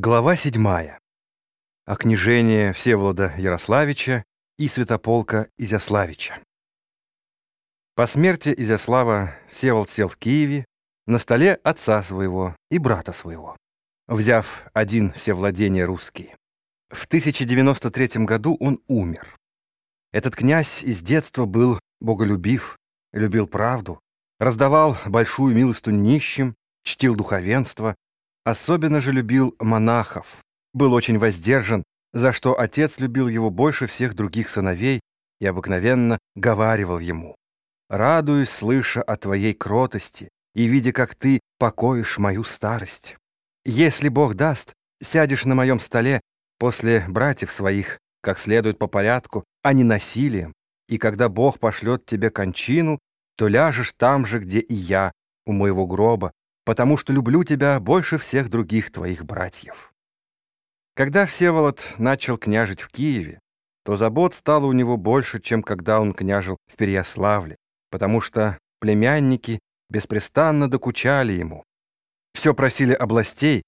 Глава 7. О княжении Всеволода Ярославича и Святополка Изяславича. По смерти Изяслава Всеволод сел в Киеве на столе отца своего и брата своего, взяв один все владения русские. В 1093 году он умер. Этот князь из детства был боголюбив, любил правду, раздавал большую милостыню нищим, чтил духовенство, Особенно же любил монахов, был очень воздержан, за что отец любил его больше всех других сыновей и обыкновенно говаривал ему, «Радуюсь, слыша о твоей кротости и видя, как ты покоишь мою старость. Если Бог даст, сядешь на моем столе после братьев своих, как следует по порядку, а не насилием, и когда Бог пошлет тебе кончину, то ляжешь там же, где и я, у моего гроба, потому что люблю тебя больше всех других твоих братьев». Когда Всеволод начал княжить в Киеве, то забот стало у него больше, чем когда он княжил в Переяславле, потому что племянники беспрестанно докучали ему. Все просили областей,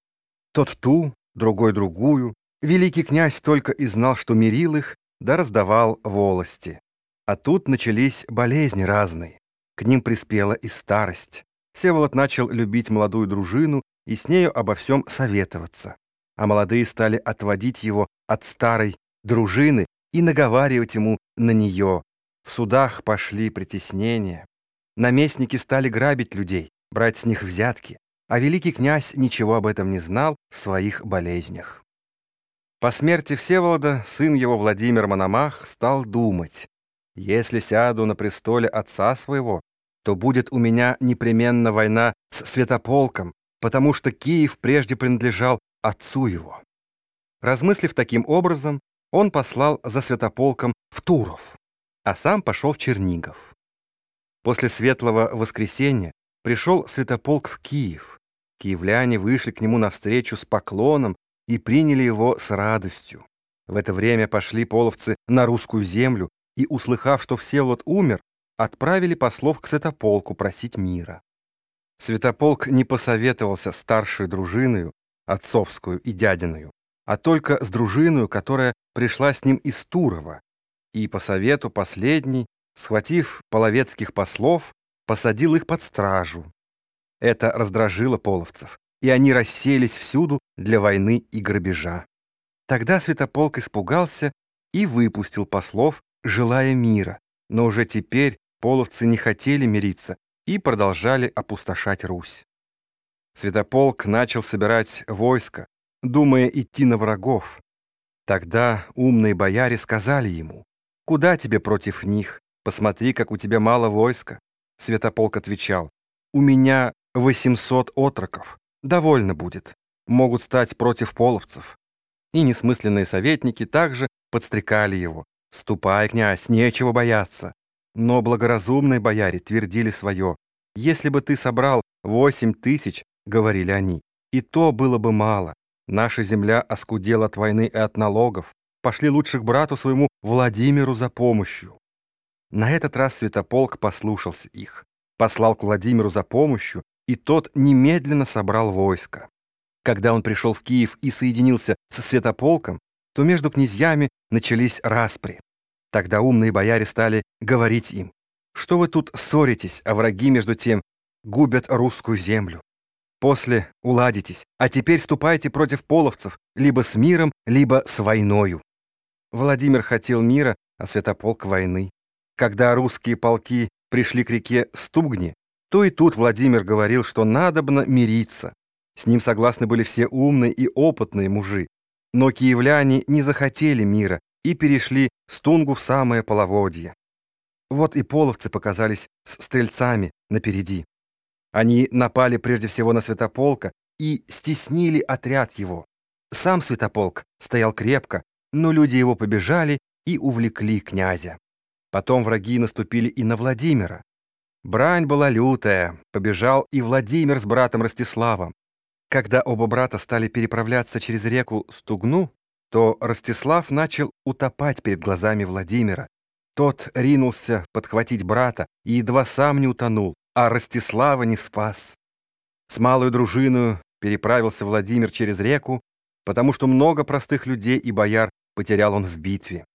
тот ту, другой другую. Великий князь только и знал, что мирил их, да раздавал волости. А тут начались болезни разные. К ним приспела и старость. Всеволод начал любить молодую дружину и с нею обо всем советоваться. А молодые стали отводить его от старой дружины и наговаривать ему на нее. В судах пошли притеснения. Наместники стали грабить людей, брать с них взятки, а великий князь ничего об этом не знал в своих болезнях. По смерти Всеволода сын его Владимир Мономах стал думать, если сяду на престоле отца своего, то будет у меня непременно война с Святополком, потому что Киев прежде принадлежал отцу его. Размыслив таким образом, он послал за Святополком в Туров, а сам пошел в Чернигов. После Светлого Воскресенья пришел Святополк в Киев. Киевляне вышли к нему навстречу с поклоном и приняли его с радостью. В это время пошли половцы на русскую землю, и, услыхав, что Всеволод умер, отправили послов к Святополку просить мира. Святополк не посоветовался старшей дружиною, отцовскую и дядиную, а только с дружиною, которая пришла с ним из Турова, и по совету последний, схватив половецких послов, посадил их под стражу. Это раздражило половцев, и они расселись всюду для войны и грабежа. Тогда Святополк испугался и выпустил послов, желая мира, но уже теперь половцы не хотели мириться и продолжали опустошать Русь. Святополк начал собирать войско, думая идти на врагов. Тогда умные бояре сказали ему, «Куда тебе против них? Посмотри, как у тебя мало войска». Святополк отвечал, «У меня восемьсот отроков, довольно будет, могут стать против половцев». И несмысленные советники также подстрекали его, «Ступай, князь, нечего бояться, но благоразумные бояре твердили свое. «Если бы ты собрал восемь тысяч, — говорили они, — и то было бы мало. Наша земля оскудела от войны и от налогов. Пошли лучше к брату своему Владимиру за помощью». На этот раз Святополк послушался их, послал к Владимиру за помощью, и тот немедленно собрал войско. Когда он пришел в Киев и соединился со Святополком, то между князьями начались распри. Тогда умные бояре стали говорить им, что вы тут ссоритесь, а враги, между тем, губят русскую землю. После уладитесь, а теперь ступайте против половцев, либо с миром, либо с войною. Владимир хотел мира, а Святополк войны. Когда русские полки пришли к реке Стугни, то и тут Владимир говорил, что надобно мириться. С ним согласны были все умные и опытные мужи. Но киевляне не захотели мира и перешли Стунгу в самое половодье. Вот и половцы показались с стрельцами напереди. Они напали прежде всего на Святополка и стеснили отряд его. Сам Святополк стоял крепко, но люди его побежали и увлекли князя. Потом враги наступили и на Владимира. Брань была лютая, побежал и Владимир с братом Ростиславом. Когда оба брата стали переправляться через реку Стугну, то Ростислав начал утопать перед глазами Владимира. Тот ринулся подхватить брата и едва сам не утонул, а Ростислава не спас. С малой дружиною переправился Владимир через реку, потому что много простых людей и бояр потерял он в битве.